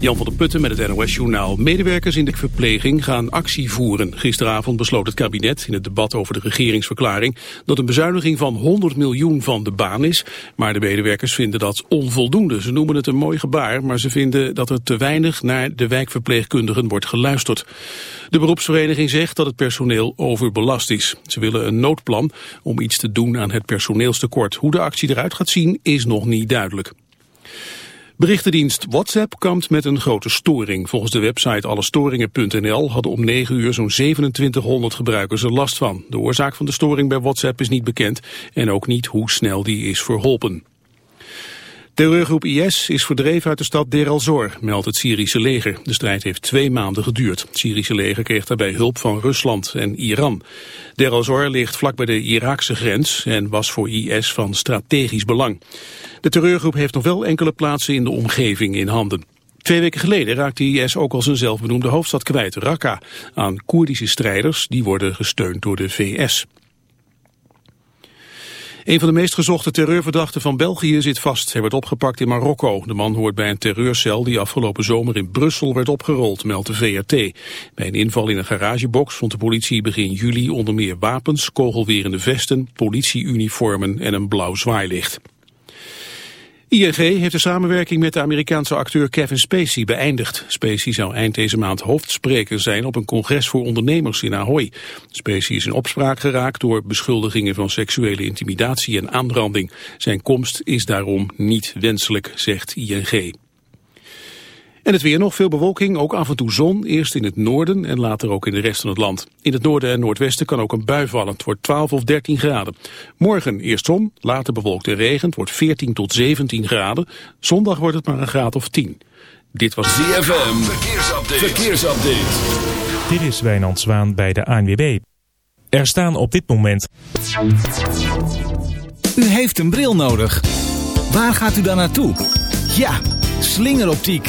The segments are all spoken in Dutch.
Jan van der Putten met het NOS-journaal. Medewerkers in de verpleging gaan actie voeren. Gisteravond besloot het kabinet in het debat over de regeringsverklaring... dat een bezuiniging van 100 miljoen van de baan is. Maar de medewerkers vinden dat onvoldoende. Ze noemen het een mooi gebaar, maar ze vinden dat er te weinig... naar de wijkverpleegkundigen wordt geluisterd. De beroepsvereniging zegt dat het personeel overbelast is. Ze willen een noodplan om iets te doen aan het personeelstekort. Hoe de actie eruit gaat zien is nog niet duidelijk. Berichtendienst WhatsApp kampt met een grote storing. Volgens de website allestoringen.nl hadden om 9 uur zo'n 2700 gebruikers er last van. De oorzaak van de storing bij WhatsApp is niet bekend en ook niet hoe snel die is verholpen. Terreurgroep IS is verdreven uit de stad Deir al-Zor, meldt het Syrische leger. De strijd heeft twee maanden geduurd. Het Syrische leger kreeg daarbij hulp van Rusland en Iran. Deir al-Zor ligt vlak bij de Iraakse grens en was voor IS van strategisch belang. De terreurgroep heeft nog wel enkele plaatsen in de omgeving in handen. Twee weken geleden raakte IS ook al zijn zelfbenoemde hoofdstad kwijt, Raqqa, aan Koerdische strijders die worden gesteund door de VS. Een van de meest gezochte terreurverdachten van België zit vast. Hij werd opgepakt in Marokko. De man hoort bij een terreurcel die afgelopen zomer in Brussel werd opgerold, meldt de VRT. Bij een inval in een garagebox vond de politie begin juli onder meer wapens, kogelwerende vesten, politieuniformen en een blauw zwaailicht. ING heeft de samenwerking met de Amerikaanse acteur Kevin Spacey beëindigd. Spacey zou eind deze maand hoofdspreker zijn op een congres voor ondernemers in Ahoy. Spacey is in opspraak geraakt door beschuldigingen van seksuele intimidatie en aanranding. Zijn komst is daarom niet wenselijk, zegt ING. En het weer nog, veel bewolking, ook af en toe zon. Eerst in het noorden en later ook in de rest van het land. In het noorden en noordwesten kan ook een bui vallen. Het wordt 12 of 13 graden. Morgen eerst zon, later bewolkt en regent. wordt 14 tot 17 graden. Zondag wordt het maar een graad of 10. Dit was ZFM. Verkeersupdate. Verkeersupdate. Dit is Wijnand Zwaan bij de ANWB. Er staan op dit moment... U heeft een bril nodig. Waar gaat u dan naartoe? Ja, slingeroptiek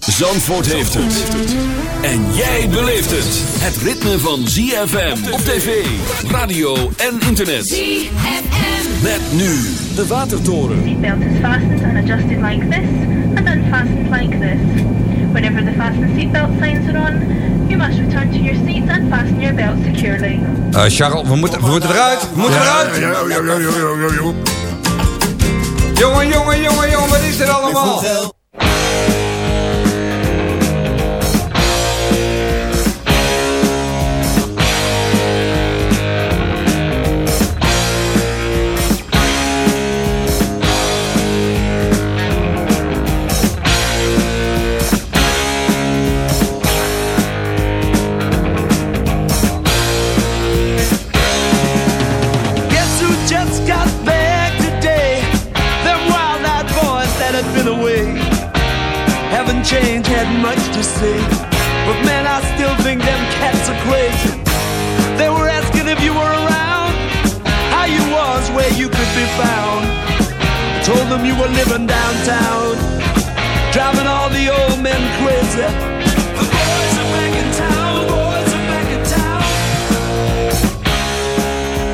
Zandvoort heeft het. En jij beleeft het. Het ritme van ZFM op tv, radio en internet. ZFM. Met nu de Watertoren. Seatbelt is fastened and adjusted like this and unfastened like this. Whenever the fasten seatbelt signs are on, you must return to your seats and fasten your belt securely. Uh, Charles, we moeten, we moeten eruit. We moeten eruit. Jongen, jongen, jongen, jongen, wat is er allemaal? much to say But man, I still think them cats are crazy They were asking if you were around How you was, where you could be found I told them you were living downtown Driving all the old men crazy The boys are back in town, boys are back in town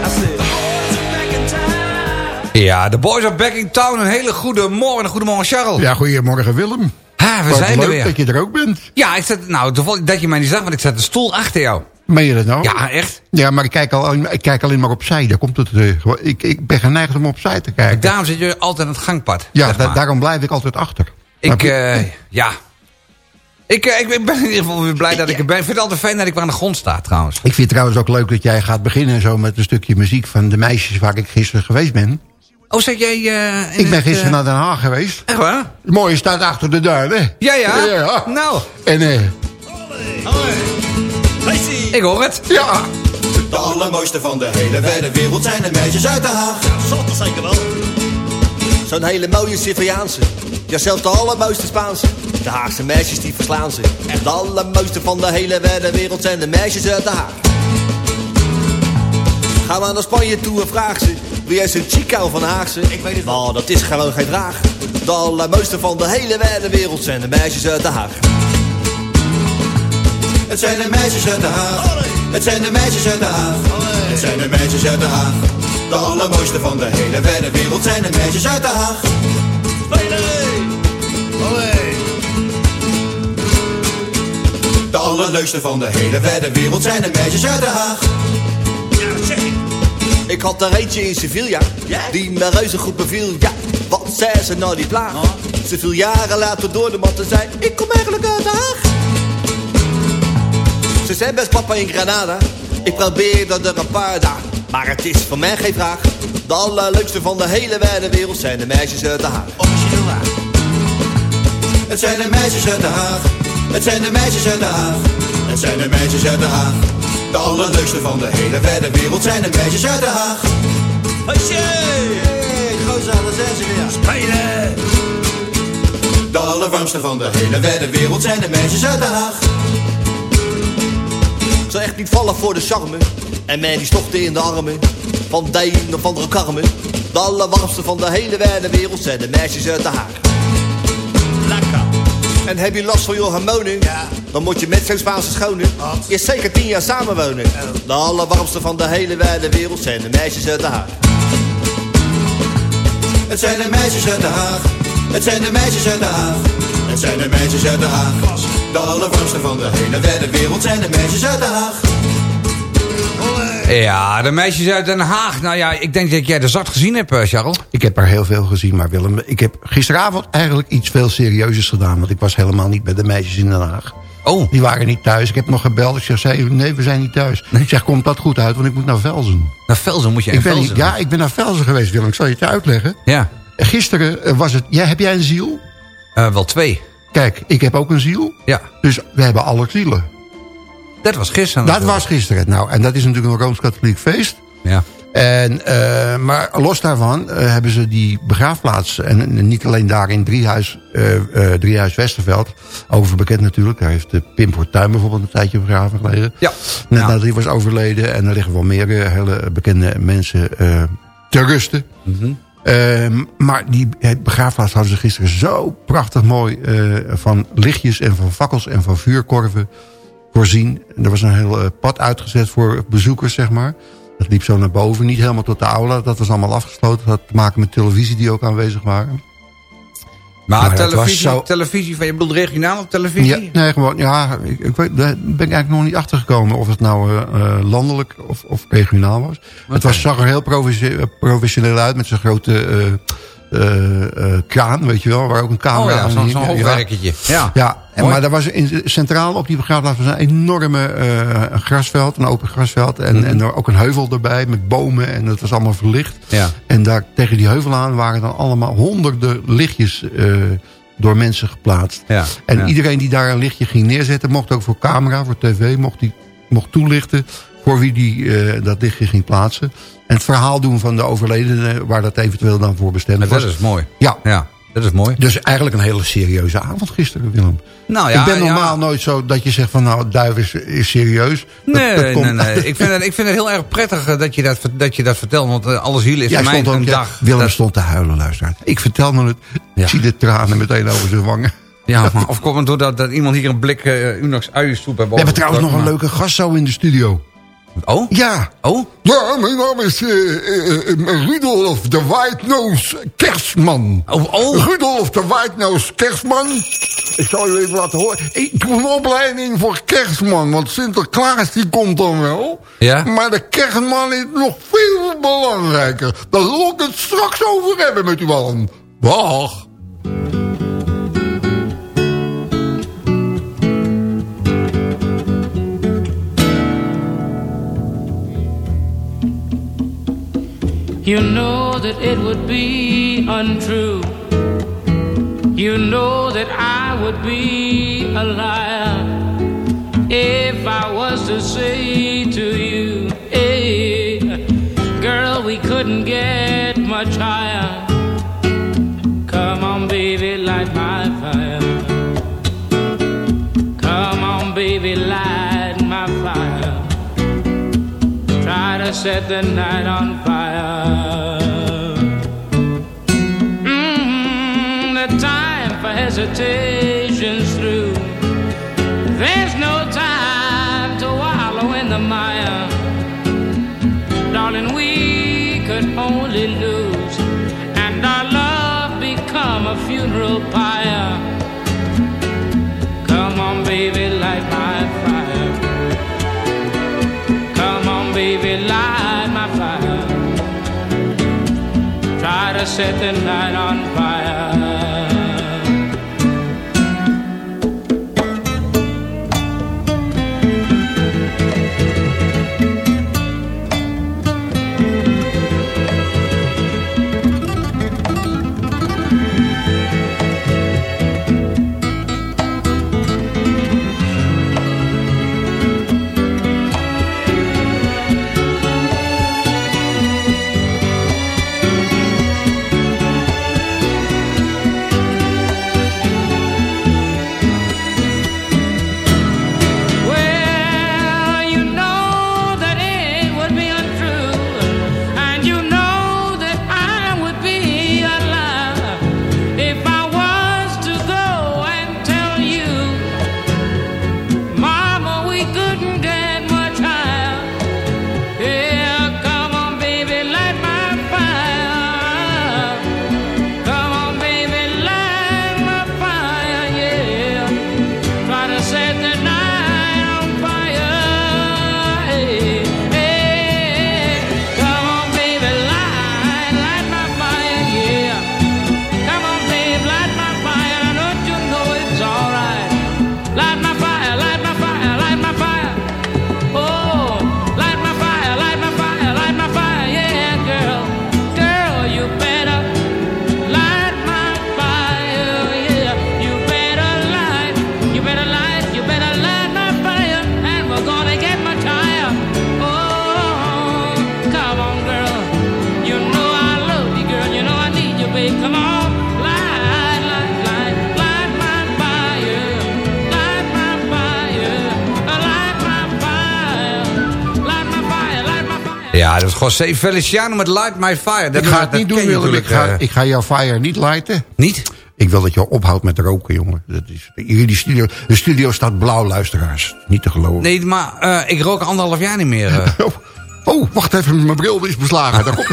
I said, the boys are back in town Ja, de boys are back in town. Een hele goede morgen. Goedemorgen, Charles. Ja, goedemorgen, Willem. Ha, we Wat zijn er leuk weer. dat je er ook bent. Ja, ik zat, nou, toevallig dat je mij niet zag, want ik zat de stoel achter jou. Meen je dat nou? Ja, echt. Ja, maar ik kijk, al, ik kijk alleen maar opzij. Daar komt het, eh, ik, ik ben geneigd om opzij te kijken. Daarom zit je altijd aan het gangpad. ja, zeg da- maar. daarom blijf ik altijd achter. Ik, eh, ja. Ik, eh, ik ben in ieder geval weer blij dat ik er ben. Ik vind het altijd fijn dat ik weer aan de grond sta, trouwens. Ik vind het trouwens ook leuk dat jij gaat beginnen zo met een stukje muziek van de meisjes waar ik gisteren geweest ben. Oh, zat jij... eh, in Ik ben het, gisteren eh, naar Den Haag geweest. Echt waar? Het mooie staat achter de duinen. Ja, ja. Ja. Nou, En eh, ik hoor het. ja, De allermooiste van de hele wijde wereld zijn de meisjes uit de Haag. Zal dat zeker wel. Zo'n hele mooie Siciliaanse. Ja, zelfs de allermooiste Spaanse. De Haagse meisjes die verslaan ze. De allermooiste van de hele wijde wereld zijn de meisjes uit de Haag. Gaan we naar Spanje toe en vraag ze. Wie is een Chico van Haagse? Ik weet het Nou, dat is gewoon geen vraag. De allermooiste van de hele wijde wereld zijn de meisjes uit de Haag. Het zijn de meisjes uit de Haag. Het zijn de meisjes uit de Haag. Het zijn de meisjes uit de Haag. De allermooiste van de hele wijde wereld zijn de meisjes uit de Haag. De allerleukste van de hele wijde wereld zijn de meisjes uit de Haag. Ik had er eentje in Sevilla, die me reuze goed beviel. Ja, wat zei ze nou die plaag? Ze viel jaren later door de mat en zei, ik kom eigenlijk uit Den Haag. Ze zei best papa in Granada, ik probeer dat er een paar daar. Maar het is voor mij geen vraag. De allerleukste van de hele wijde wereld zijn de meisjes uit Den Haag. Het zijn de meisjes uit de Haag. Het zijn de meisjes uit de Haag. Het zijn de meisjes uit de Haag. De allerleukste van de hele wijde wereld zijn de meisjes uit de Haag. Hey, gozer, daar zijn ze weer. Spelen! De allerwarmste van de hele wijde wereld zijn de meisjes uit de Haag. Ik zal echt niet vallen voor de charme. En mij die stokte in de armen. Van een of andere karmen. De allerwarmste van de hele wijde wereld zijn de meisjes uit de Haag. En heb je last van je hormonen? Ja. Dan moet je met zo'n Spaanse schone. Eerst zeker tien jaar samenwonen. De allerwarmste van de hele wijde wereld zijn de meisjes uit de Haag. Het zijn de meisjes uit de Haag. Het zijn de meisjes uit de Haag. Het zijn de meisjes uit de Haag. De allerwarmste van de hele wijde wereld zijn de meisjes uit de Haag. Ja, de meisjes uit Den Haag. Nou ja, ik denk dat jij de zat gezien hebt, eh, Charles. ik heb er heel veel gezien, maar Willem, ik heb gisteravond eigenlijk iets veel serieuzers gedaan. Want ik was helemaal niet bij de meisjes in Den Haag. Oh. Die waren niet thuis. Ik heb nog gebeld. Ik zeg, zei, nee, we zijn niet thuis. Ik zeg, komt dat goed uit, want ik moet naar Velzen. Naar Velzen moet je Ik ben, Velzen. niet- ja, ik ben naar Velzen geweest, Willem. Ik zal je het uitleggen. Ja, Gisteren eh, was het... Ja, heb jij een ziel? Eh, wel twee. Kijk, ik heb ook een ziel. Ja, Dus we hebben alle zielen. Dat was gisteren. Dat natuurlijk. was gisteren. Nou, en dat is natuurlijk een Rooms-Katholiek feest. Ja. En, eh, maar los daarvan eh, hebben ze die begraafplaats... en, niet alleen daar in Driehuis, eh eh, Driehuis Westerveld... over bekend natuurlijk. Daar heeft de Pim Fortuyn bijvoorbeeld een tijdje begraven gelegen. Ja. Net Ja. nadat hij was overleden. En er liggen wel meer hele bekende mensen te rusten. Mhm. Eh, maar die begraafplaats hadden ze gisteren zo prachtig mooi... van lichtjes en van fakkels en van vuurkorven voorzien. En er was een heel eh, pad uitgezet voor bezoekers, zeg maar. Dat liep zo naar boven, niet helemaal tot de aula. Dat was allemaal afgesloten. Dat had te maken met televisie die ook aanwezig waren. Maar, was televisie, zo- televisie van, je bedoelt regionaal op televisie? Ja, nee, gewoon, ja, ik, ik weet, daar ben ik eigenlijk nog niet achter gekomen of het nou eh, eh, landelijk of, of regionaal was. Het was, zag er heel professioneel uit met zo'n grote kraan, weet je wel, waar ook een camera Oh ja, aan zo'n Ja. Ja. En, maar daar was in, centraal op die begraafplaats was een enorme eh, grasveld, een open grasveld. En, Mhm. en er ook een heuvel erbij met bomen en dat was allemaal verlicht. Ja. En daar tegen die heuvel aan waren dan allemaal honderden lichtjes eh, door mensen geplaatst. Ja, En ja. iedereen die daar een lichtje ging neerzetten, mocht ook voor camera, voor tv, mocht, die, mocht toelichten voor wie die eh, dat lichtje ging plaatsen. En het verhaal doen van de overledene, waar dat eventueel dan voor bestemd was. dat is mooi. Ja. Ja, dat is mooi. Dus eigenlijk een hele serieuze avond gisteren, Willem. Nou ja, ik ben ja. normaal nooit zo dat je zegt van nou, duif is, is serieus. Dat- Nee, dat nee, komt- nee. Ik vind, het, ik vind het heel erg prettig eh, dat je dat, dat, je dat vertelt. Want eh, alle ziel is stond ook, een ja, dag. Willem Dat- stond te huilen, luisteraar. Ik vertelde het. Ja. Ik zie de tranen meteen over zijn wangen. Ja, maar of komt het doordat dat iemand hier een blik uh, Unox uiensoep heeft We hebben trouwens nog een leuke gast zo in de studio. Oh? Ja. Oh? Ja, mijn naam is eh, eh, eh, Rudolf de White-Nose Kerstman. Oh, oh. Rudolf de White-Nose Kerstman. Ik zal je even laten horen. Ik doe een opleiding voor kerstman, want Sinterklaas die komt dan wel. Ja. Maar de kerstman is nog veel belangrijker. Daar zal ik het straks over hebben met u allen. Dag. You know that it would be untrue. You know that I would be a liar if I was to say to you, hey, girl, we couldn't get much higher. Come on, baby, light my set the night on fire. Mm, the time for hesitation's through. There's no time to wallow in the mire. Darling, we could only lose, and our love become a funeral pyre. Set the night on fire. Ja, dat is José Feliciano met Light My Fire. Dat Ik ga het niet doen, Willem. Ik ga, eh, ik ga jouw fire niet lighten. Niet? Ik wil dat je ophoudt met roken, jongen. Dat is, hier die studio, de studio staat blauw, luisteraars. Niet te geloven. Nee, maar eh, ik rook anderhalf jaar niet meer. eh. Oh, oh, wacht even, mijn bril is beslagen.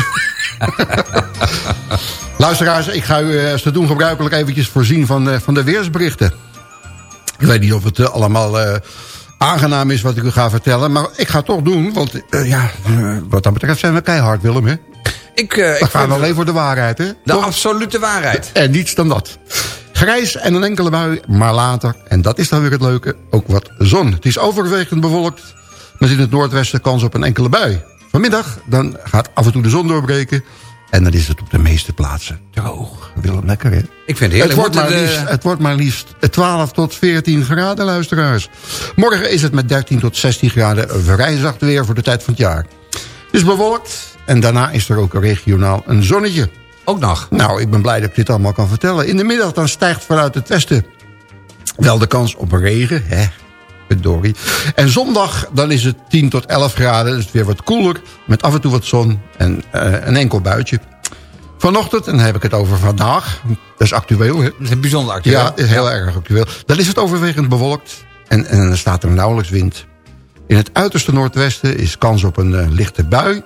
Luisteraars, ik ga u als te doen gebruikelijk eventjes voorzien van, van de weersberichten. Ik weet niet of het allemaal aangenaam is wat ik u ga vertellen. Maar ik ga het toch doen, want eh, ja, eh, wat dat betreft zijn we keihard, Willem. Hè? Ik, eh, We ik gaan alleen voor de waarheid, hè? de absolute waarheid. En niets dan dat. Grijs en een enkele bui, maar later, en dat is dan weer het leuke, ook wat zon. Het is overwegend bewolkt, met in het noordwesten kans op een enkele bui. Vanmiddag dan gaat af en toe de zon doorbreken. En dan is het op de meeste plaatsen droog. Willem, lekker hè? Ik vind het Het wordt, maar Wordt het, liefst, eh, het wordt maar liefst 12 tot 14 graden, luisteraars. Morgen is het met 13 tot 16 graden vrij zacht weer voor de tijd van het jaar. Het is bewolkt en daarna is er ook regionaal een zonnetje. Ook nog? Nou, ik ben blij dat ik dit allemaal kan vertellen. In de middag dan stijgt vanuit het westen wel de kans op regen. Hè, verdorie. En zondag dan is het 10 tot 11 graden. Dus weer wat koeler. Met af en toe wat zon en eh, een enkel buitje. Vanochtend, en dan heb ik het over vandaag. Dat is actueel, hè? Dat is bijzonder actueel. Ja, is heel erg actueel. Dan is het overwegend bewolkt. En, en dan staat er nauwelijks wind. In het uiterste noordwesten is kans op een eh, lichte bui.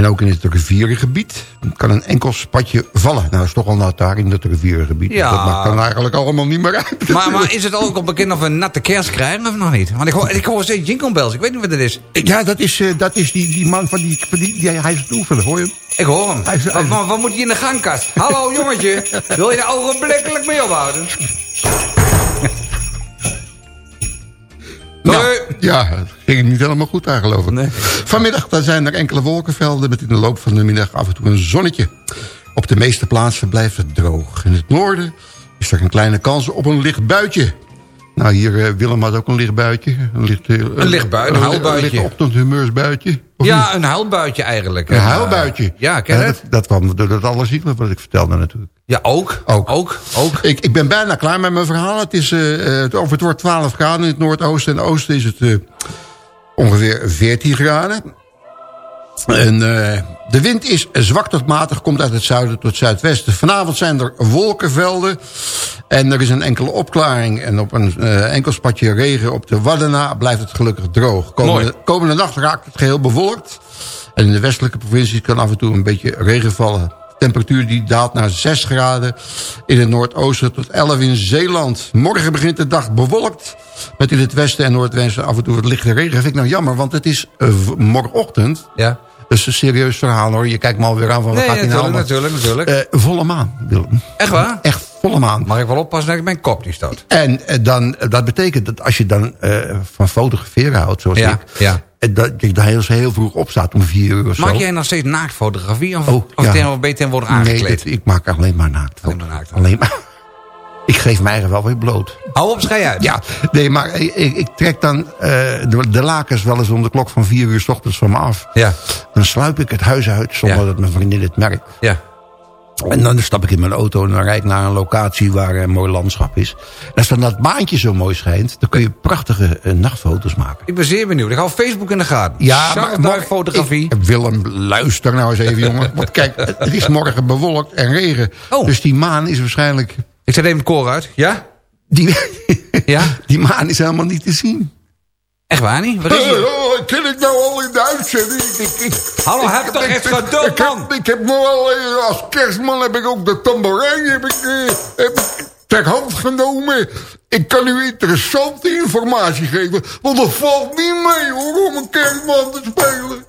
En ook in het rivierengebied kan een enkel spatje vallen. Nou, dat is toch al nat daar in het rivierengebied. Ja. Dat maakt dan eigenlijk allemaal niet meer uit. Maar, maar is het ook al bekend of we een natte kerst krijgen of nog niet? Want ik hoor, ik hoor steeds jingle bells. Ik weet niet wat het is. Ja, dat is, eh, dat is die, die man van die, van die, die hij is het oefenen, hoor je hem? Ik hoor hem. Hij is- hij is- Maar wat moet je in de gangkast? Hallo jongetje, wil je daar ogenblikkelijk mee ophouden? Nou, ja, het ging niet helemaal goed daar geloof ik. Vanmiddag daar zijn er enkele wolkenvelden met in de loop van de middag af en toe een zonnetje. Op de meeste plaatsen blijft het droog. In het noorden is er een kleine kans op een licht buitje. Nou, hier eh, Willem had ook een licht buitje. Een licht, eh, Een licht bui- een. Een licht ochtendhumeursbuitje. Ja, een huilbuitje eigenlijk. Een Eh, huilbuitje. Ja, ken je het? dat, dat kwam door dat allerziekelijk wat ik vertelde natuurlijk. Ja, ook. Ook. Ook. ook. Ik, ik ben bijna klaar met mijn verhaal. Het, is, eh, eh, over het wordt 12 graden in het noordoosten. En oosten is het ongeveer 14 graden. En eh, de wind is zwak tot matig, komt uit het zuiden tot zuidwesten. Vanavond zijn er wolkenvelden en er is een enkele opklaring. En op een eh, enkel spatje regen op de Waddena blijft het gelukkig droog. Komende, nacht raakt het geheel bewolkt. En in de westelijke provincies kan af en toe een beetje regen vallen. Temperatuur die daalt naar 6 graden in het noordoosten tot 11 in Zeeland. Morgen begint de dag bewolkt. Met in het westen en noordwesten af en toe wat lichte regen. Vind ik nou jammer, want het is eh, morgenochtend. Ja. Dat is een serieus verhaal hoor. Je kijkt me alweer aan van wat gaat hij nou natuurlijk, natuurlijk, natuurlijk. Eh, volle maan, Willem. Echt waar? Echt volle maan. Mag ik wel oppassen dat ik mijn kop niet stoot? En eh, dan, eh, dat betekent dat als je dan van fotograferen houdt, zoals Ja, ik... ja. dat je daar heel, heel vroeg opstaat om vier uur of zo. Maak jij nog steeds naaktfotografie? Of, Oh, of ja. tegen- ben je tegenwoordig aangekleed? Nee, ik maak alleen maar naakt. Alleen maar naakt. Alleen maar. Ik geef mij eigen wel weer bloot. Hou op, schij uit. Ja, nee, maar ik, ik, trek dan eh, de, de lakens wel eens om de klok van vier uur s ochtends van me af. Ja. Dan sluip ik het huis uit zonder Ja. dat mijn vriendin het merkt. Ja. En dan stap ik in mijn auto en dan rijd ik naar een locatie waar een mooi landschap is. En als dan dat baantje zo mooi schijnt, dan kun je prachtige eh, nachtfoto's maken. Ik ben zeer benieuwd. Ik hou Facebook in de gaten. Ja, Zakduif fotografie. Ik- Willem, luister nou eens even, jongen. Want kijk, het is morgen bewolkt en regen. Oh. Dus die maan is waarschijnlijk... Ik zet even het koor uit. Ja? Die, Ja? die maan is helemaal niet te zien. Echt waar niet? Wat is er? Oh, ken ik nou al in de uitzending? Hallo, heb ik- toch ik- echt ik- geduld, ik man? Ik heb nog wel, eh, als kerstman heb ik ook de tamboerijn heb ik, eh, heb ik ter hand genomen. Ik kan u interessante informatie geven, want dat valt niet mee hoor, om een kerstman te spelen.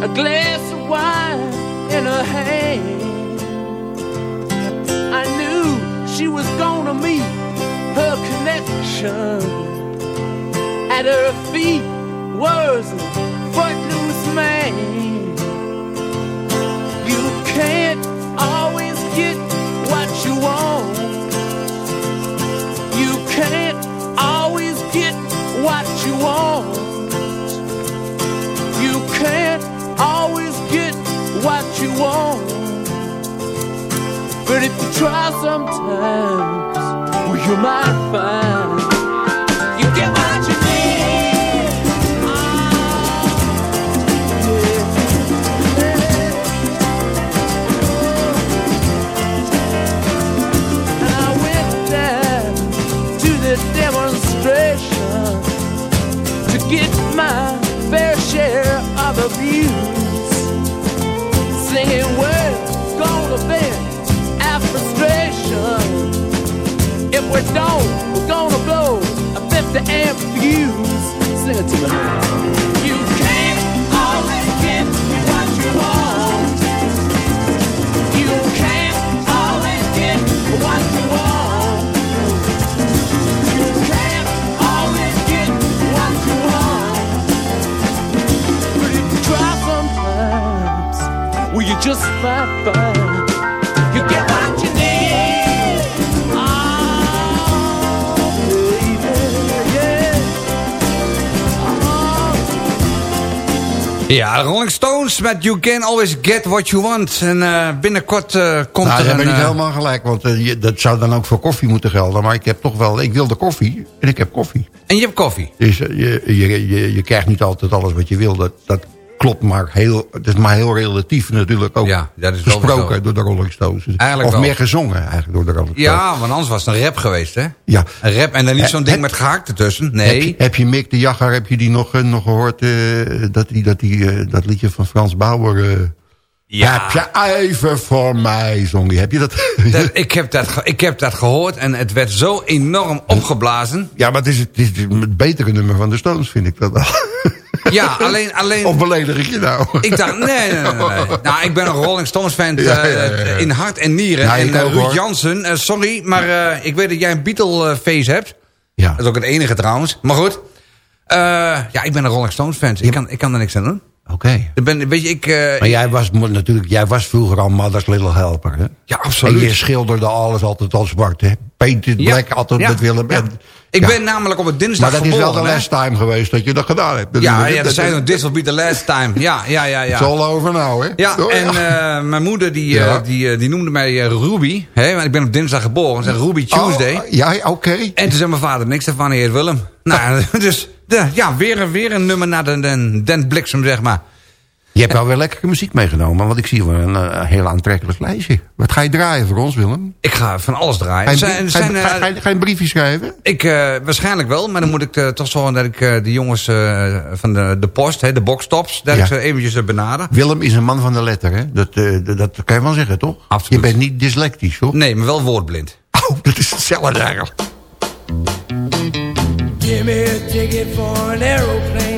A glass of wine in her hand. I knew she was gonna meet her connection. At her feet was a footloose man. You can't always get what you want. But if you try sometimes, well, you might find dawn. We're gonna blow a 50 amp fuse. Sing it to me. You can't always get what you want. You can't always get what you want. You can't always get what you want. But if you try sometimes, you just might find? Ja, Rolling Stones met You Can Always Get What You Want. En eh, binnenkort eh, komt nou, er een... ben ik eh, helemaal gelijk. Want dat zou dan ook voor koffie moeten gelden. Maar ik heb toch wel... Ik wilde koffie en ik heb koffie. En je hebt koffie. Dus je, je, je, je krijgt niet altijd alles wat je wil. Dat, dat klopt maar heel... Het is maar heel relatief natuurlijk ook. Ja, dat is wel gesproken door de Rolling Stones. Eigenlijk of wel. meer gezongen eigenlijk door de Rolling Stones. Ja, want anders was het een rap geweest, hè? Ja. Een rap en dan niet zo'n ding heb- met gehakt ertussen. Heb, Nee. je, heb je Mick de Jagger, heb je die nog, eh, nog gehoord? eh, dat, die, dat, die, eh, dat liedje van Frans Bauer... eh, Ja. Heb je even voor mij, zong. Heb je dat? Dat- ik, heb dat, ik heb dat gehoord en het werd zo enorm opgeblazen. Ja, maar het is, het is het betere nummer van de Stones, vind ik dat wel. Ja, alleen... alleen Of beledig ik je nou? ik dacht, nee, nee, nee, nee. Nou, ik ben een Rolling Stones fan ja, eh, ja, ja. in hart en nieren. En ook, Ruud. Jansen, eh, sorry, maar ik weet dat jij een Beatle-face hebt. Ja. Dat is ook het enige trouwens. Maar goed. Ja, ik ben een Rolling Stones fan. Ik kan, ik kan er niks aan doen. Oké. Ben, weet je, ik... Maar jij was natuurlijk, jij was vroeger al Mother's Little Helper, hè? Ja, En absoluut. je schilderde alles altijd al zwart, hè? Painted Ja, black, altijd ja, met Willem. ja. En- Ik ben namelijk op het dinsdag Maar dat is wel de last time geweest dat je dat gedaan hebt. Dat Ja, is- ja, dat zei nog, this will be the last time. Ja, ja, ja, ja. It's all over now, hè? Ja, Oh, en eh, mijn moeder die, eh, die, eh, die noemde mij Ruby. Hè, want ik ben op dinsdag geboren. Ze zei Ruby Tuesday. Oh, ja, oké. En toen zei mijn vader niks hij heet Willem. Nou, dus de, ja, weer, een- weer een nummer naar de, de, den bliksem, zeg maar. Je hebt wel weer lekkere muziek meegenomen, want ik zie wel een eh, heel aantrekkelijk lijstje. Wat ga je draaien voor ons, Willem? Ik ga van alles draaien. Ga je, zijn, ga een briefje schrijven? ik, eh, waarschijnlijk wel, maar dan moet ik eh, toch zorgen dat ik eh, de jongens eh, van de, de post, hè, de boxtops, dat Ja. ik ze eventjes benader. Willem is een man van de letter, hè? Dat, eh, dat, kan je wel zeggen, toch? Absoluut. Je bent niet dyslectisch, toch? Nee, maar wel woordblind. Oh, dat is hetzelfde eigenlijk. Give me a ticket for an aeroplane.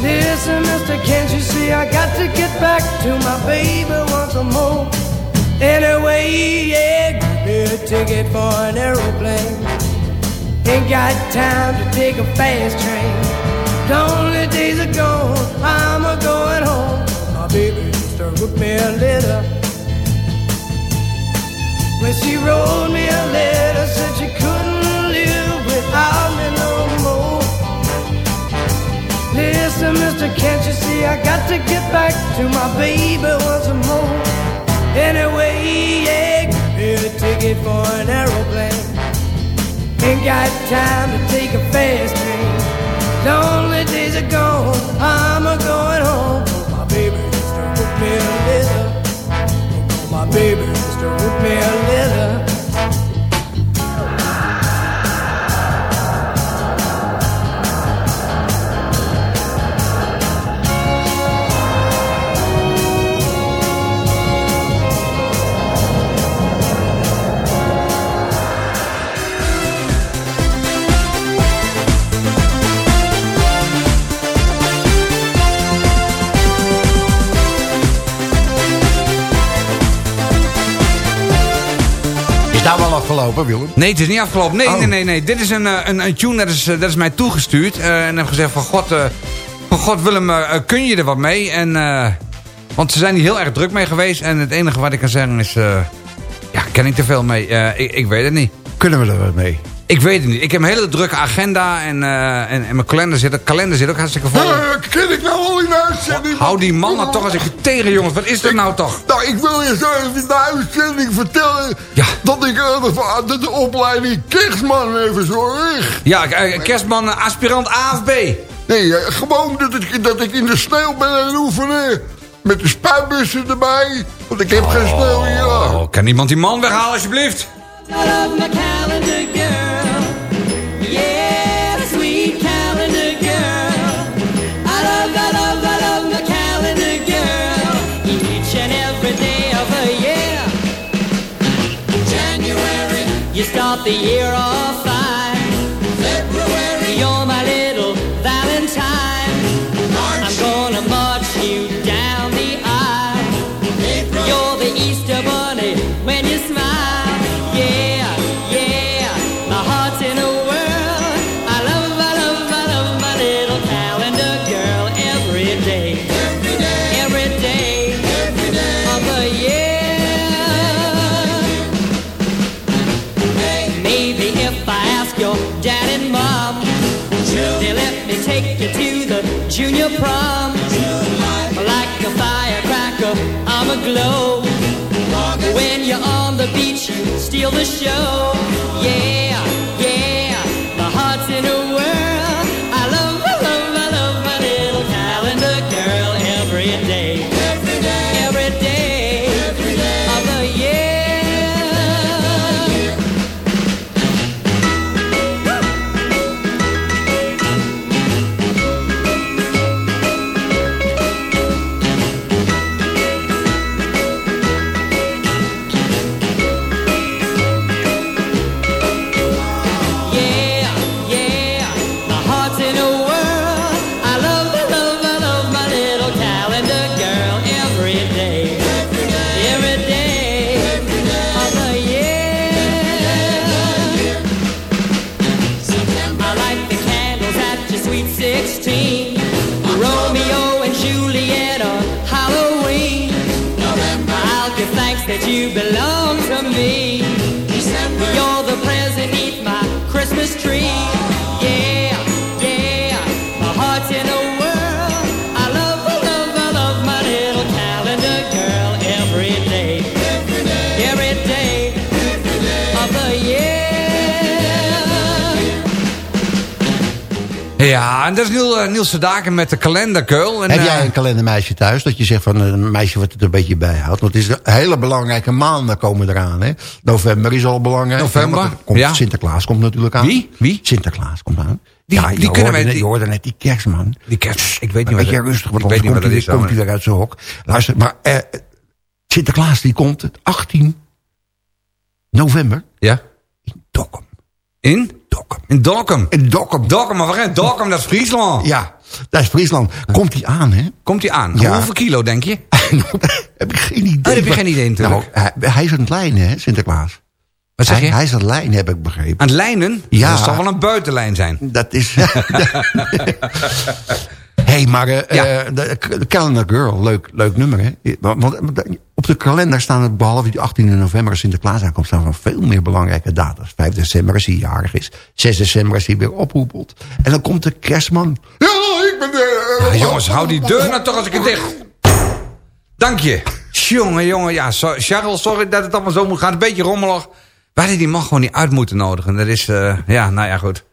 Listen, mister, can't you see I got to get back to my baby once more? Anyway, yeah, give me a ticket for an aeroplane. Ain't got time to take a fast train. Lonely days are gone, I'm a going home. My baby just wrote me a letter. When she wrote me a letter, said she couldn't live without me. Listen, mister, can't you see I got to get back to my baby once more? Anyway, yeah, give a ticket for an aeroplane. Ain't got time to take a fast train. Lonely days are gone, I'm a going home. Oh, my baby just wrote me a letter. Oh, my baby just wrote me a letter. Daar wel afgelopen, Willem? Nee, het is niet afgelopen. Nee, Oh. nee, nee, nee. Dit is een, eh, een, een tune, dat is, eh, dat is mij toegestuurd. eh, en heb gezegd van God, van God Willem, kun je er wat mee? En, want ze zijn hier heel erg druk mee geweest. En het enige wat ik kan zeggen is, ja, ken ik te veel mee? Ik, ik weet het niet. Kunnen we er wat mee? Ik weet het niet. Ik heb een hele drukke agenda en, eh, en, en mijn kalender zit, kalender zit ook hartstikke vol. ken ik nou al in de uitzending? Hou die man nou toch als ik je tegen, jongens. Wat is dat nou toch? Nou, ik wil je zo even in de uitzending vertellen... Ja. dat ik eh, de, de, de opleiding kerstman even zorg. Ja, eh, kerstman, aspirant A of B. Nee, gewoon dat ik, dat ik in de sneeuw ben aan het oefenen. Met de spuitbussen erbij. Want ik heb geen sneeuw hier. Oh, kan iemand die man weghalen alsjeblieft? My calendar start the year off fine. February, you're my prom. Like a firecracker, I'm a glow. When you're on the beach, you steal the show. Yeah, Niels Daken met de kalenderkeul. En, Heb eh, jij een kalendermeisje thuis? Dat je zegt van een meisje wat het er een beetje bijhoudt. Want het is een hele belangrijke maanden komen eraan. Hè? November is al belangrijk. November, er komt, ja. Sinterklaas komt natuurlijk aan. Wie? Wie? Sinterklaas komt aan. Die- ja, die kunnen wij- die- je hoorde net die kerstman. Die kerst, ik weet niet wat beetje rustig, want anders komt, dat hij, komt hij uit zijn hok. Luister, maar eh, Sinterklaas die komt het 18 november Ja? in Dokkum. In? Dokkum. In Dokkum. In Dokkum. Dokkum, maar waarin? Dokkum, dat is Friesland. Ja, dat is Friesland. Komt hij aan, hè? Komt hij aan? Ja. Hoeveel kilo, denk je? heb ik geen idee. Oh, heb je geen idee natuurlijk. Nou, hij, hij is aan het lijnen, hè, Sinterklaas. Wat zeg je? Hij is aan het lijnen, heb ik begrepen. Aan het lijnen? Ja. Dat zal wel een buitenlijn zijn. Dat is... Hé, hey, maar eh, Ja. eh, Calendar Girl, leuk, leuk nummer, hè? Want, want op de kalender staan het, behalve die 18 november als Sinterklaas aankomt... staan er veel meer belangrijke data's. 5 december als hij jarig is. 6 december als hij weer oproepelt. En dan komt de kerstman. Ja, ik ben er. Ja, jongens, hou die deur nou toch als ik het dicht. Dank je. Jongen, jongen. Ja, so, Charles, sorry dat het allemaal zo moet gaan. Een beetje rommelig. Wij die man gewoon niet uit moeten nodigen. Dat is, eh, ja, nou ja, goed.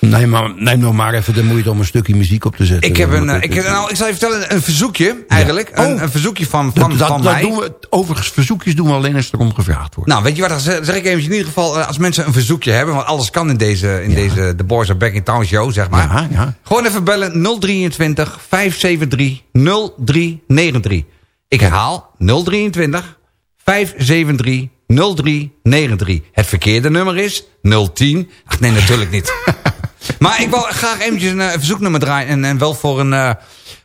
Neem, maar, neem nou maar even de moeite om een stukje muziek op te zetten. Ik heb een, eh, ik, heb, nou, ik zal je vertellen, een verzoekje eigenlijk. Oh. Een, een verzoekje van, van, dat, dat, van dat mij. doen we, overigens, verzoekjes doen we alleen als er om gevraagd wordt. Nou, weet je wat, dan zeg zeg ik even in ieder geval, eh, als mensen een verzoekje hebben, want alles kan in deze, in deze The Boys Are Back in Town show, zeg maar. Ja, ja. Gewoon even bellen 023 573 0393. Ik herhaal 023 573 0393. Het verkeerde nummer is 010. Ach nee, natuurlijk niet. maar ik wil graag eventjes een eh, verzoeknummer draaien. En, en wel voor een, eh,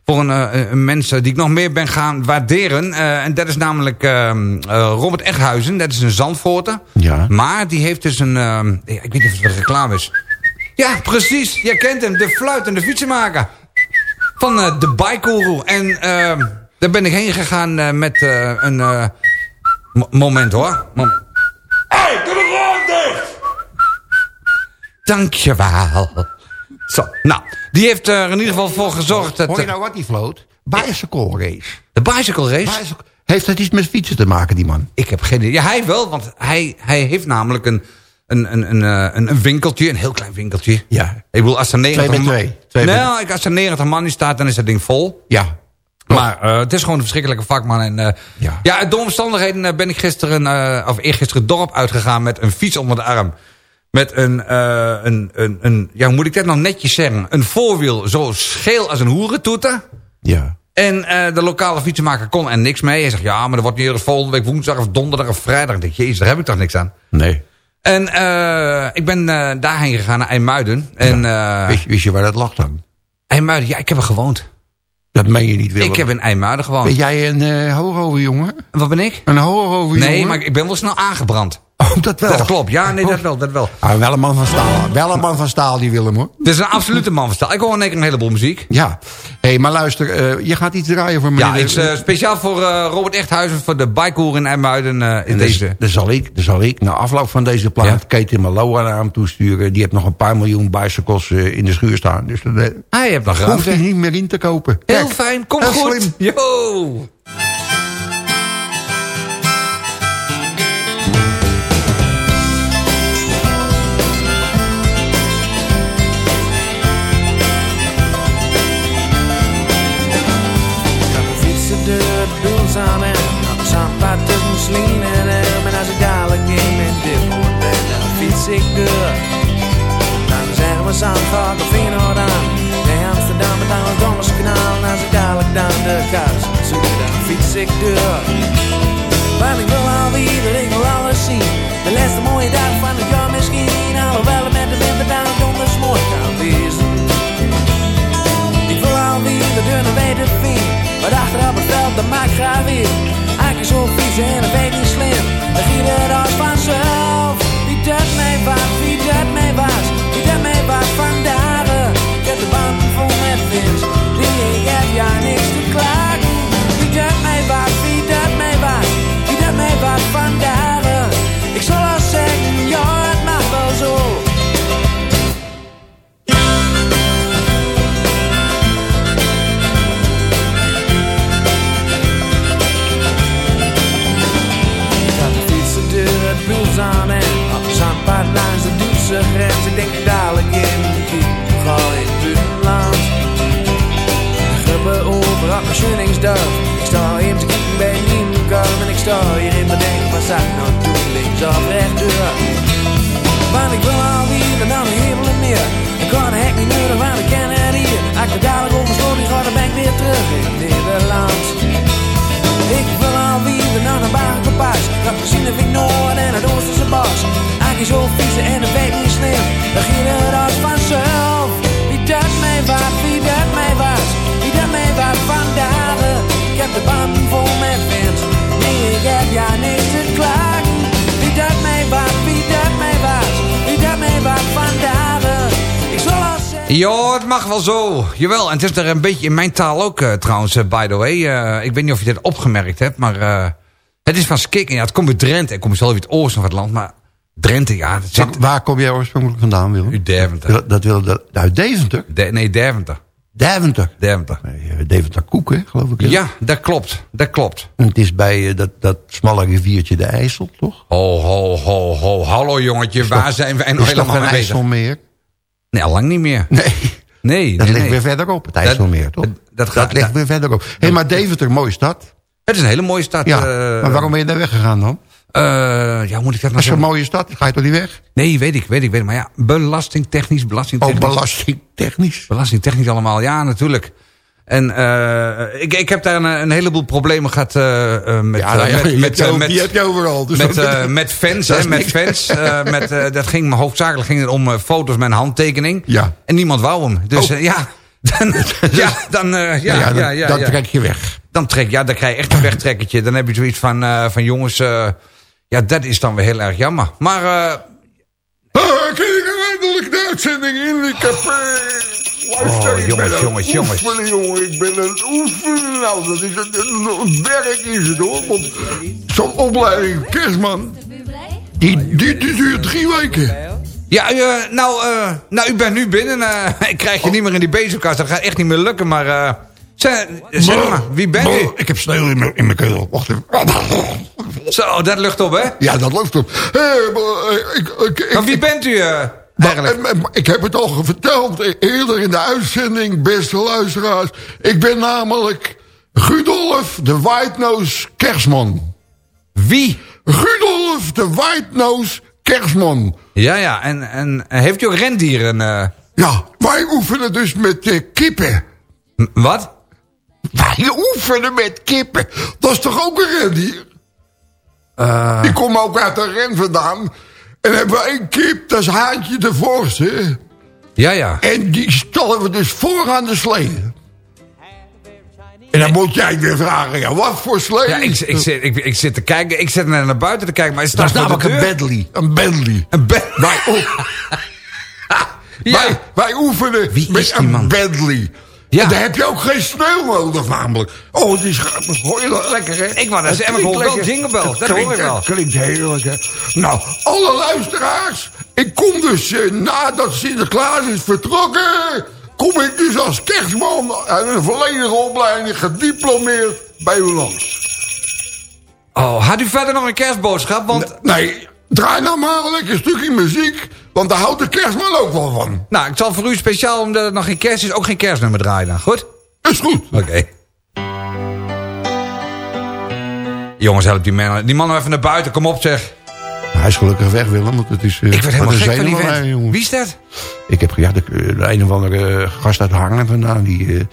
voor een, eh, een mens eh, die ik nog meer ben gaan waarderen. En dat is namelijk ehm, eh, Robert Echthuizen. Dat is een Zandvoorter. Ja. ik die heeft dus een... ehm, ik weet niet of het een reclame is. Ja, precies. Jij kent hem. De fluitende fietsenmaker. Van de Bike. En ehm, daar ben ik heen gegaan met een... mo- moment hoor. Mom- Hey, doe de raam dicht! Dankjewel. Zo, nou. Die heeft er in ieder geval voor gezorgd dat... Hoor je nou wat die floot? Bicycle race. de bicycle race... Bicycle- Heeft dat iets met fietsen te maken, die man? Ik heb geen idee. Ja, hij wel, want hij, hij heeft namelijk een, een, een, een, eh, een, winkeltje, een heel klein winkeltje. Ja. Ik bedoel, als er 90 Twee man- twee. Twee nou, als er 90 man in staat, dan is dat ding vol. Ja. Maar eh, het is gewoon een verschrikkelijke vakman. En, eh, Ja. ja. door omstandigheden ben ik gisteren, eh, of eergisteren het dorp uitgegaan met een fiets onder de arm. Met een, eh, een, een, een, ja, hoe moet ik dat nou netjes zeggen? Een voorwiel zo scheel als een hoerentoeter. Ja. En eh, de lokale fietsenmaker kon er niks mee. Hij zegt, ja, maar er wordt niet eerder volgende week woensdag of donderdag of vrijdag. Ik denk, jezus, daar heb ik toch niks aan. Nee. En eh, ik ben daarheen gegaan naar IJmuiden. En, Wist, je- wist je waar dat lag dan? IJmuiden, ja, ik heb er gewoond. Dat meen je niet, Willem. Ik heb in IJmuiden gewoond. Ben jij een hoog jongen? Wat ben ik? Een jongen? Nee, maar ik ben wel snel aangebrand. Oh, dat wel. Dat klopt, ja, nee, dat wel, dat wel. Ah, wel een man van staal. Wel een man van staal, die Willem, hoor. Het is een absolute man van staal. Ik hoor in één keer een heleboel muziek. Ja. Hé, hey, maar luister, eh, je gaat iets draaien voor meneer... Ja, iets eh, speciaal voor eh, Robert Echthuizen voor de bikehoer in IJmuiden in deze. Dan zal ik, dan zal ik na afloop van deze plaat Ja. Katie Maloa naar hem toesturen. Die heeft nog een paar miljoen bicycles in de schuur staan. Dus dat je hebt nog hoeft ruimte. hij niet meer in te kopen. Heel Kijk, fijn, kom goed. slim. Yo! Slien en hem. En als ik dadelijk in mijn dippo ben, dan fiets ik door. Dan zeggen we Zandvoort of Feyenoord aan. Nee, Amsterdam met aan het Dommerskanaal. En als ik dadelijk dan de kaars zoek, dan fiets ik door. Want ik wil alweer, ik wil alles zien. De laatste mooie dag van het jaar misschien. Alhoewel het met de winter dan donders mooi kan wezen. Ik wil alweer de dunne weten. Maar achter op het veld, dat maakt graag weer. Zo fietsen en weet niet slim. Jawel, en het is er een beetje in mijn taal ook eh, trouwens, eh, by the way. Eh, ik weet niet of je dit opgemerkt hebt, maar het is van Skik. En ja, het komt uit Drenthe. Ik kom zelf uit het oosten van het land, maar Drenthe, ja, Waar, zit... waar kom jij oorspronkelijk vandaan, Willem? Uit Deventer. Dat, wil dat, uit Deventer? De- nee, Deventer. Deventer. Deventer. Nee, Deventer Koek, hè, geloof ik. hè? Ja, dat klopt. Dat klopt. En het is bij dat, dat smalle riviertje de IJssel, toch? Ho, ho, ho, ho. Hallo jongetje, waar zijn wij nog helemaal mee bezig? IJsselmeer? Nee, al lang niet meer. Nee, Nee, dat nee, ligt nee. weer verderop, het IJsselmeer, toch? dat- Dat, dat ligt weer verderop. Hé, hey, maar Deventer, mooie stad. Het is een hele mooie stad. Ja, eh, maar waarom ben je daar weggegaan dan? eh, ja, moet ik dat nou is een zeggen? mooie stad, ga je toch niet weg? Nee, weet ik, weet ik, weet ik. Maar ja, belastingtechnisch, Oh, belastingtechnisch. belastingtechnisch. Belastingtechnisch allemaal, ja, natuurlijk. En eh, ik, ik heb daar een, een heleboel problemen gehad eh, eh, met, Ja, nou met, die met, heb je ook- met, die heb je overal. Dus met, met fans. Hè, met fans met, dat ging me hoofdzakelijk ging het om foto's met een handtekening. Ja. En niemand wou hem. Dus Oh. ja, dan, ja, dan, ja, ja, ja, dan, ja, dan ja. trek je weg. Dan trek, ja, dan krijg je echt een wegtrekkertje. Dan heb je zoiets van, van jongens, ja, dat is dan weer heel erg jammer. Maar kijk, heb eindelijk de uitzending in. Ik heb... luister, Oh, jongens, jongens, jongens. oefenen, jongen. Ik ben het oefenen. Nou, dat is een, een, een werk is het, hoor. Want zo'n opleiding, kerstman... Die, die, die duurt drie weken. Ja, eh, nou, eh, nou, u bent nu binnen. eh, ik krijg je niet meer in die bezemkast. Dat gaat echt niet meer lukken, maar... eh, zeg, zeg maar, wie bent u? Ik heb sneeuw in mijn, in mijn keel. Wacht even. Zo, dat lucht op, hè? Ja, dat loopt op. Hé, maar, ik, ik, ik, Maar wie bent u eigenlijk? Maar, maar, ik heb het al verteld eh, eerder in de uitzending, beste luisteraars. Ik ben namelijk Rudolf de White-Nose Kersman. Wie? Rudolf de White-Nose Kersman. Ja, ja, en, en heeft u ook rendieren? eh? Ja, wij oefenen dus met eh, kippen. M- wat? Wij oefenen met kippen. Dat is toch ook een rendier? Eh, Die komen ook uit de ren vandaan. En hebben we een kip, dat is Haantje de voorste. Ja, ja. En die stellen we dus voor aan de slee. En dan moet jij weer vragen, ja, wat voor slee? Ja, ik, ik, zit, ik, ik zit te kijken, ik zit naar buiten te kijken, maar het dat is namelijk een. Bentley. Een Bentley. Een Bentley. Wij, oe- wij, wij oefenen Wie is met die een man? Bentley. Ja. En daar heb je ook geen sneeuw nodig namelijk. Oh, het is heel lekker, hè? Ik wou ik hoor klinkt wel. Jingle Bells, dat hoor ik wel. Het klinkt heerlijk, hè? Nou, alle luisteraars. Ik kom dus eh, nadat Sinterklaas is vertrokken... kom ik dus als kerstman uit een volledige opleiding gediplomeerd bij u langs. Oh, had u verder nog een kerstboodschap? Want, Nee, draai nou maar een lekker stukje muziek... want daar houdt de kerstman ook wel van. nou, ik zal voor u speciaal, omdat het nog geen kerst is, ook geen kerstnummer draaien dan. Goed? Is goed. Oké. Jongens, help die man, die man nou even naar buiten. Kom op, zeg. Hij is gelukkig weg, Willem, want het is... eh, Ik werd helemaal gek van die vent. Wie is dat? Ik heb ja, de, de een of andere gast uit Haarlem vandaan. Die, eh,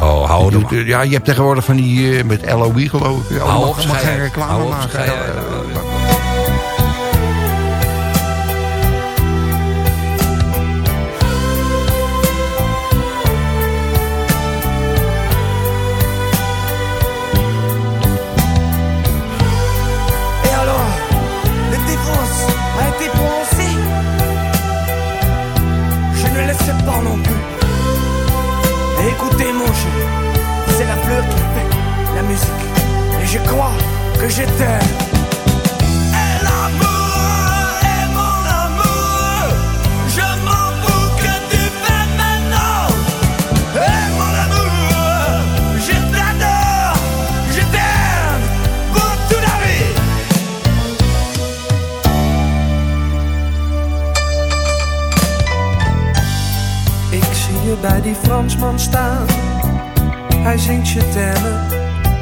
Oh, hou die doet, eh, Ja, je hebt tegenwoordig van die met LOE geloof ik. Hou op, geen reclame maken. Zie je bij die Fransman staan. Hij zingt je termen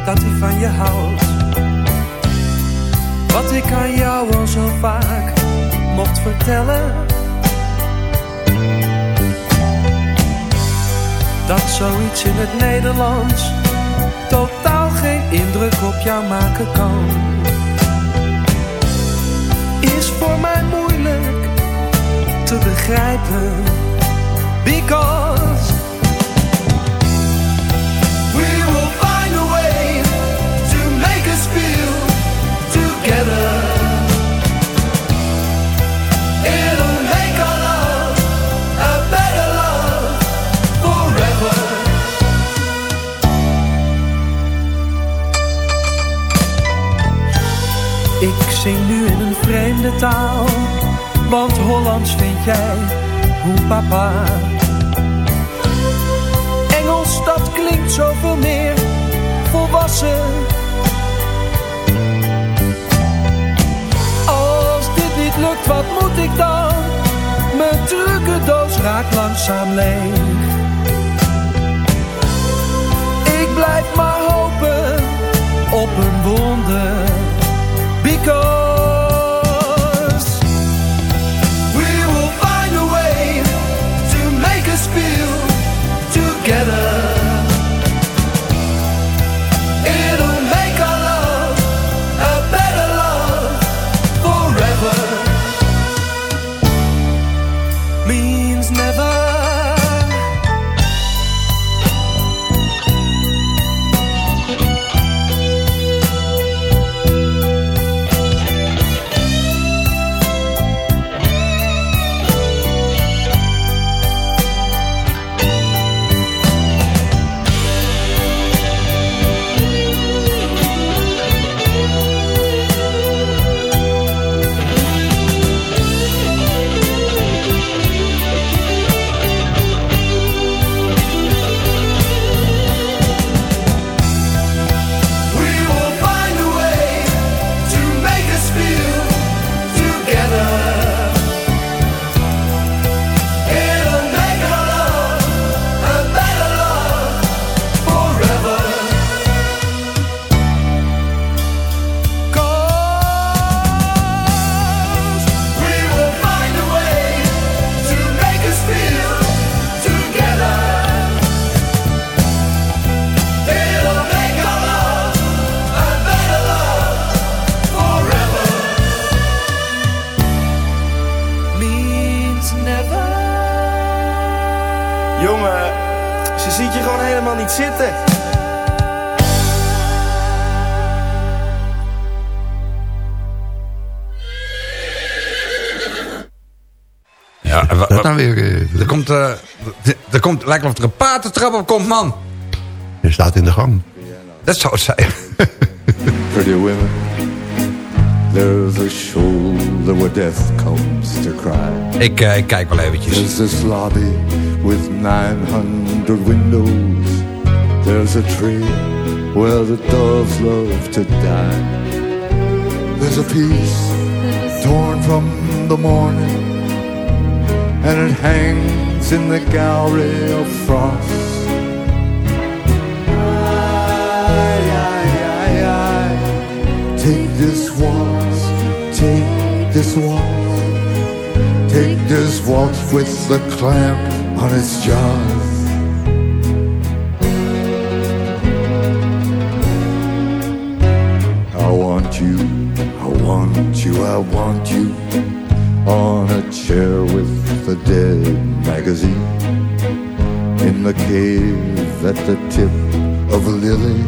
dat hij van je houdt. Wat ik aan jou al zo vaak mocht vertellen. Dat zoiets in het Nederlands totaal geen indruk op jou maken kan. Is voor mij moeilijk te begrijpen. Because Engels, dat klinkt zoveel meer volwassen. Lukt, wat moet ik dan? Mijn trucendoos raakt langzaam leeg. Ik blijf maar hopen op een wonder. Because lijkt wel of er een paardentrap op komt, man. Er staat in de gang. Dat zou het zijn. Pretty women, there's a shoulder where death comes to cry. Ik, eh, ik kijk wel eventjes. There's this lobby with 900 windows. There's a tree where the doves love to die. There's a piece torn from the morning, and it hangs in the gallery of frost. Take this waltz, take this waltz, take this waltz with the clamp on its jaws. I want you, I want you, I want you on a chair with a dead magazine. In the cave at the tip of a lily.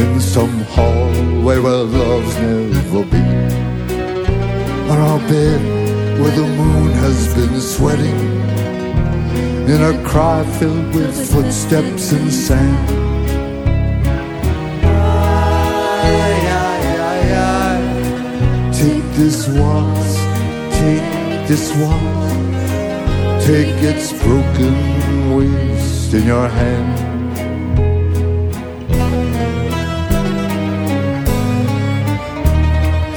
In some hallway where love's never been. On our bed where the moon has been sweating. In a cry filled with footsteps and sand. Ay. Take this waltz, take this waltz, take its broken waist in your hand.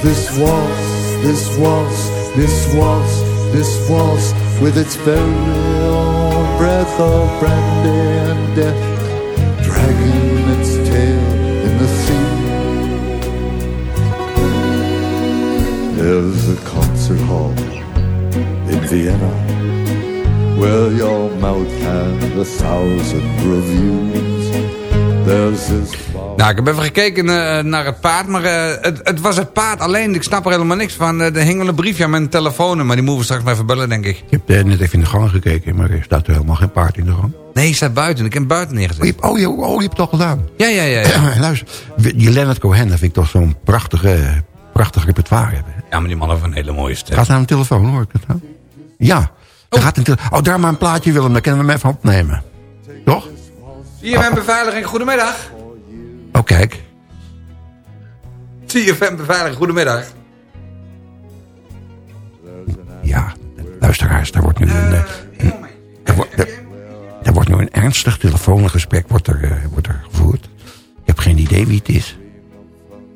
This waltz, this waltz, this waltz, this waltz, with its very own breath of brandy and death, Vienna where your mouth had a thousand reviews. There's this Nou, ik heb even gekeken eh, naar het paard, maar eh, het, het was het paard alleen. Ik snap er helemaal niks van. Eh, er hing wel een briefje aan mijn telefoon, maar die moeten we straks maar even bellen, denk ik. Ik heb net even in de gang gekeken, maar er staat er helemaal geen paard in de gang. Nee, hij staat buiten. Ik heb hem buiten neergezet. Oh, je, hebt- oh, je, oh, je hebt het al gedaan. Ja, ja, ja. ja. Luister, die Leonard Cohen, dat vind ik toch zo'n prachtige, prachtig repertoire hebben. Ja, maar die man heeft een hele mooie stem. Gaat naar een telefoon, hoor ik dat nou? Ja. Er gaat een oh, daar maar een plaatje, Willem, dan kunnen we hem even opnemen. Toch? CFM Beveiliging, goedemiddag. Oh, kijk. CFM Beveiliging, goedemiddag. Ja, luisteraars, daar wordt nu een... er, er wordt nu een ernstig telefoongesprek wordt er, eh, wordt er gevoerd. Ik heb geen idee wie het is.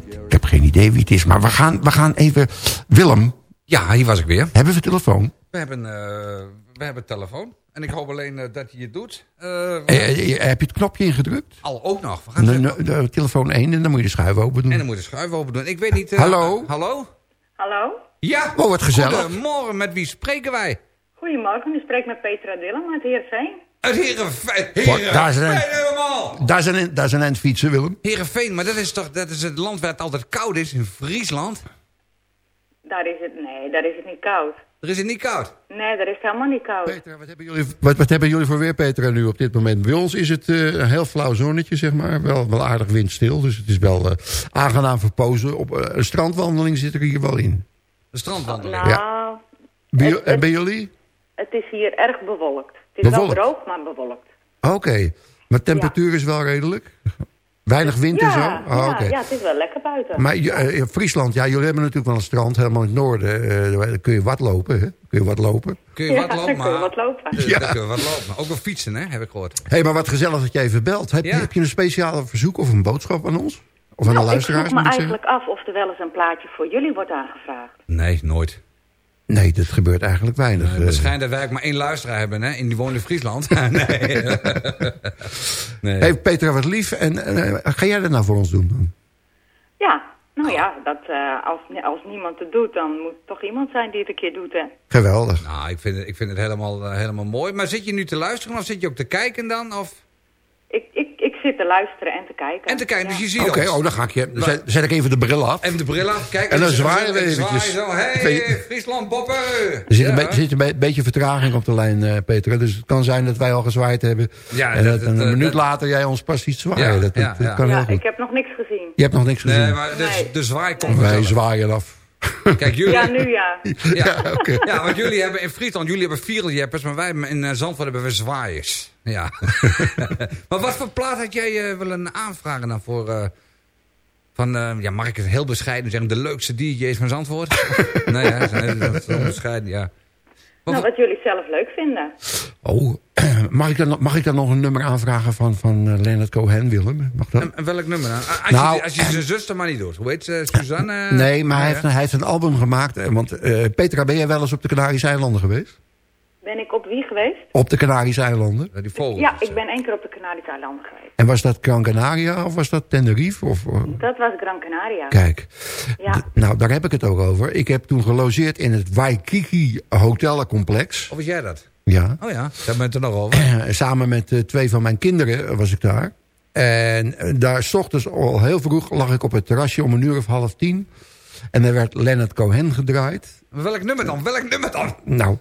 Ik heb geen idee wie het is, maar we gaan, we gaan even... Willem, Ja, hier was ik weer. hebben we telefoon? We hebben, eh, we hebben telefoon. En ik hoop alleen eh, dat hij het doet. Eh, heb je het knopje ingedrukt? al ook nog. We gaan De, de- de telefoon 1 en dan moet je de schuif open doen. En dan moet je de schuif open doen. Ik weet niet... Hallo? Hallo? Hallo? Ja. Oh, wat gezellig. Goedemorgen, met wie spreken wij? Goedemorgen, u spreekt met Petra Dillem uit Heerenveen. Uit Heerenveen. Daar zijn- helemaal. Daar zijn, daar zijn fietsen, Willem. Heerenveen, maar dat is toch dat is het land waar het altijd koud is, in Friesland? Daar is het, nee, daar is het niet koud. Er is het niet koud. Nee, daar is het helemaal niet koud. Wat, wat hebben jullie voor weer, Peter, nu op dit moment? Bij ons is het eh, een heel flauw zonnetje, zeg maar. Wel, wel aardig windstil, dus het is wel eh, aangenaam verpozen. Op eh, een strandwandeling zit er hier wel in. De strandwandeling. Nou, Ja. Bij en bij jullie? het is hier erg bewolkt. Het is Bewolkt? wel droog, maar bewolkt. Oké, maar temperatuur is wel redelijk? Weinig wind en zo? Ja, Oh, ja, oké. ja, het is wel lekker buiten. Maar eh, in Friesland, ja, jullie hebben natuurlijk wel een strand, helemaal in het noorden. eh, daar kun je wat lopen, hè? Kun je wat lopen? Kun je Ja, wat lopen, kun je maar... wat lopen. Ja. kun je wat lopen. Ook wel fietsen, hè, heb ik gehoord. Hé, hey, maar wat gezellig dat je even belt. Heb, Ja. heb je een speciale verzoek of een boodschap aan ons? Of aan de Nou, ik luisteraars, vroeg me ik zeggen? eigenlijk af of er wel eens een plaatje voor jullie wordt aangevraagd. Nee, nooit. Nee, dat gebeurt eigenlijk weinig. Het eh. schijnt dat wij ook maar één luisteraar hebben, hè? En die woont in Friesland. nee. nee. hey, Petra, wat lief. En eh, ga jij dat nou voor ons doen dan? Ja, nou ja, dat, eh, als, als niemand het doet, dan moet toch iemand zijn die het een keer doet, hè. Geweldig. Nou, ik vind het, ik vind het helemaal, eh, helemaal mooi. Maar zit je nu te luisteren of zit je ook te kijken dan? Of? Ik, ik zit te luisteren en te kijken. En te kijken, dus je ziet Oké, oh, dan ga ik je... dan Zet, zet ik even de bril af. Even de bril af, kijk. En dan zwaaien we eventjes. zwaaien zo, hey, Friesland, Boppen. Er zit, een, Ja. be- zit een be- beetje vertraging op de lijn, eh, Peter. Dus het kan zijn dat wij al gezwaaid hebben. Ja, en dat- dat, een dat- minuut dat- later jij ons pas iets zwaaien. Ja, dat, dat, ja, dat ja. kan heel goed. ik heb nog niks gezien. Je hebt nog niks gezien. Nee, maar dus, de zwaai komt wij zwaaien af. Kijk, jullie... Ja, nu ja. Ja, oké. ja, want jullie hebben in Friesland, jullie hebben viereljeppers, maar wij hebben in eh, Zandvoort hebben we zwaaiers. Ja. maar wat voor plaat had jij eh, willen aanvragen dan voor... eh, van, eh, ja, mag ik het heel bescheiden zeggen, de leukste DJ's van Zandvoort? nee, hè, dat is dat is ja. Nou, wat jullie zelf leuk vinden. Oh, mag ik, dan, nog- mag ik dan nog een nummer aanvragen van, van eh, Leonard Cohen, Willem? Mag dat? En welk nummer dan? Als, Nou, je, als je zijn zuster maar niet doet. Hoe heet ze? Suzanne? nee, maar hij, Ja, heeft, hij heeft een album gemaakt. eh, Want eh, Petra, ben jij wel eens op de Canarische eilanden geweest? Ben ik op wie geweest? Op de Canarische eilanden? Die vogels. Ja, ik ben één keer op de Canarische eilanden geweest. En was dat Gran Canaria of was dat Tenerife? Of, eh, Dat was Gran Canaria. Kijk, Ja. nou daar heb ik het ook over. Ik heb toen gelogeerd in het Waikiki Hotelcomplex. Of was jij dat? Ja. Oh ja, daar het er nog over. Samen met eh, twee van mijn kinderen was ik daar. En eh, daar s ochtends al heel vroeg lag ik op het terrasje om een uur of half tien. En er werd Leonard Cohen gedraaid. Welk nummer dan? Welk nummer dan? Nou,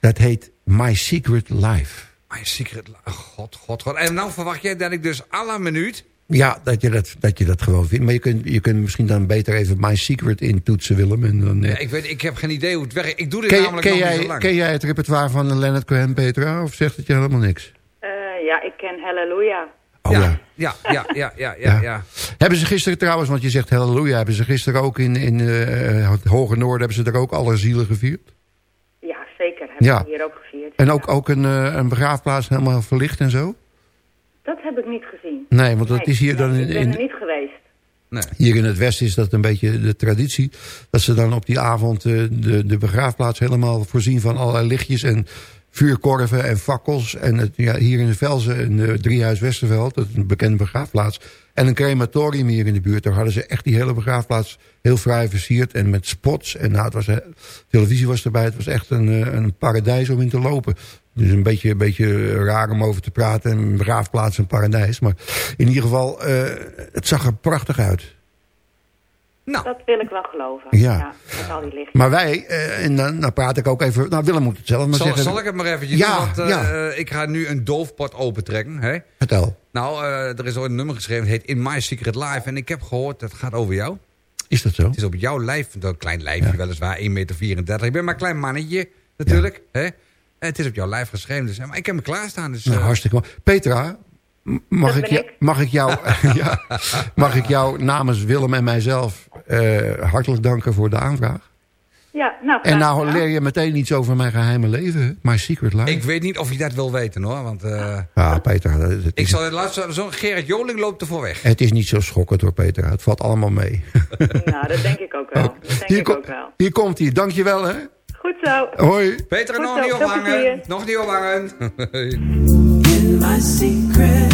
dat heet My Secret Life. My secret... li- God, god, god. En nou verwacht jij dat ik dus à la minuut... Ja, dat je dat, dat, je dat gewoon vindt. Maar je kunt, je kunt misschien dan beter even My Secret intoetsen, Willem. En dan, eh, Ja, ik, weet, ik heb geen idee hoe het werkt. Ik doe dit ken, namelijk ken nog niet jij, zo lang. ken jij het repertoire van Leonard Cohen, Petra? Of zegt het je helemaal niks? Eh, ja, ik ken Hallelujah. Oh ja. Ja, ja, ja, ja, ja, ja. Hebben ze gisteren trouwens, want je zegt halleluja... hebben ze gisteren ook in, in eh, het Hoge Noorden... hebben ze er ook alle zielen gevierd? Ja, zeker. Hebben Ja. we hier ook gevierd. En ook, ook een, eh, een begraafplaats helemaal verlicht en zo? Dat heb ik niet gezien. Nee, want dat is hier dan nee, in- Ik ben in- er niet geweest. Hier in het Westen is dat een beetje de traditie. Dat ze dan op die avond eh, de, de begraafplaats helemaal voorzien van allerlei lichtjes en vuurkorven en fakkels. En het, ja, hier in de Velzen, in de Driehuis Westerveld, dat is een bekende begraafplaats. En een crematorium hier in de buurt. Daar hadden ze echt die hele begraafplaats heel fraai versierd. En met spots. En nou, het was, eh, televisie was erbij. Het was echt een, eh, een paradijs om in te lopen. Dus een beetje, een beetje raar om over te praten. Een begraafplaats, een paradijs. Maar in ieder geval, eh, het zag er prachtig uit. Dat wil ik wel geloven. Ja. met al die. Maar wij, eh, en dan, dan praat ik ook even... Nou, Willem moet het zelf maar Zal, zeggen. zal ik het maar eventjes Ja, doen? Want eh, ja. eh, ik ga nu een doofpot opentrekken. Hè? Vertel. Nou, eh, er is ooit een nummer geschreven. Het heet In My Secret Life. En ik heb gehoord, dat gaat over jou. Is dat zo? Het is op jouw lijf. Een klein lijfje weliswaar. 1,34 meter. Ik ben maar een klein mannetje natuurlijk. Hè? En het is op jouw lijf geschreven. Dus, maar ik heb me klaarstaan. Dus, Nou, hartstikke mooi. Petra, mag ik, mag, ik jou, ja, mag ik jou namens Willem en mijzelf eh, hartelijk danken voor de aanvraag? Ja, nou, En nou leer je meteen iets over mijn geheime leven. My secret life. ik weet niet of je dat wil weten hoor. Want eh, Ja, Petra, het ik zal laatst zo Gerrit Joling loopt ervoor weg. het is niet zo schokkend hoor, Petra. Het valt allemaal mee. Nou, dat denk ik ook wel. Dat denk Hier, ik ook wel. hier komt hij. Dankjewel hè. Goed zo. Hoi. Peter, Goed nog zo, niet ophangen. plezier. Nog niet ophangen. In my secret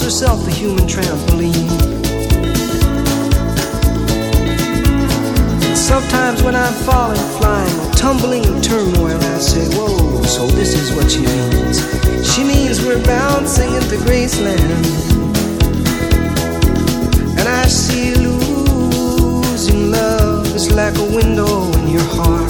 calls herself the human trampoline. Sometimes when I'm falling, flying, or tumbling in turmoil, I say, Whoa, so this is what she means. She means we're bouncing into Graceland. And I see losing love is like a window in your heart.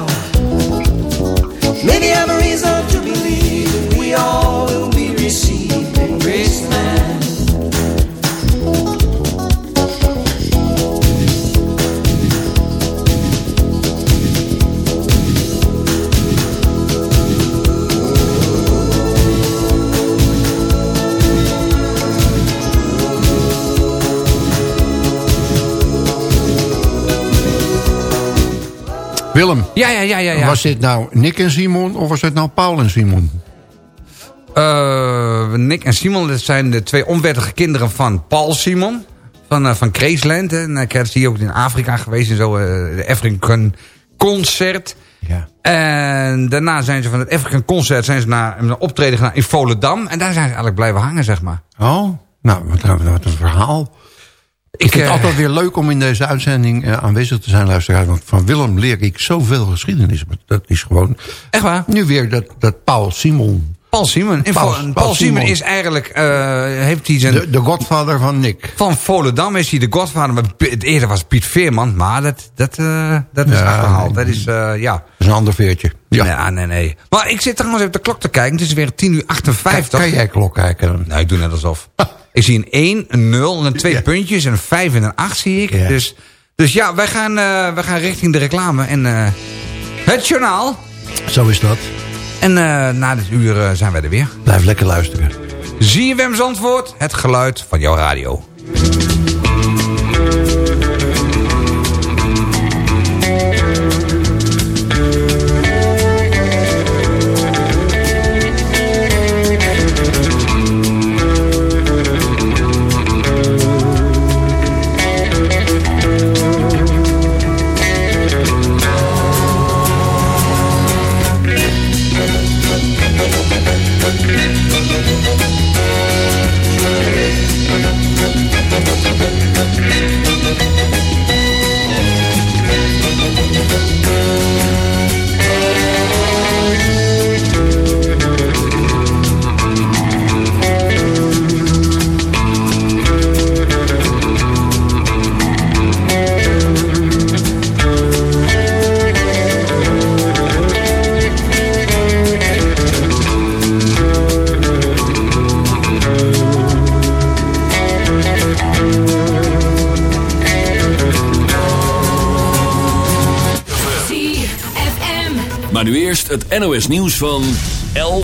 Willem. Ja, ja, ja, ja. ja. Was dit nou Nick en Simon of was dit nou Paul en Simon? Eh, Nick en Simon, dat zijn de twee onwettige kinderen van Paul Simon. Van, eh, van Graceland. En ik is hier ook in Afrika geweest. En zo, eh, de African Concert. Ja. En daarna zijn ze van het African Concert zijn ze naar een optreden gegaan in Volendam. En daar zijn ze eigenlijk blijven hangen, zeg maar. Oh, nou, wat, wat een verhaal. Ik vind het eh, altijd weer leuk om in deze uitzending eh, aanwezig te zijn, luisteraars. Want van Willem leer ik zoveel geschiedenis. Maar Dat is gewoon... Echt waar? Nu weer dat, dat Paul Simon. Paul Simon. Paul- Paul, Paul Simon Simon. is eigenlijk... eh, heeft hij zijn... De, de godvader van Nick. Van Volendam is hij de godvader. Maar eerder was Piet Veerman. Maar dat, dat, dat is Ja, achterhaald. Dat is, ja. Dat is een ander veertje. Ja. Nee, nee, nee. Maar ik zit trouwens even de klok te kijken. Het is weer 10 uur 58. Kan jij klok kijken? Nee, ik doe net alsof. ik zie een 1, een 0 en een 2 puntjes. En een 5 en een 8 zie ik. Ja. Dus, dus ja, wij gaan, eh, wij gaan richting de reclame. En eh, het journaal. Zo is dat. En eh, na dit uur zijn wij er weer. Blijf lekker luisteren. ZFM Zandvoort, het geluid van jouw radio. Het NOS nieuws van 11.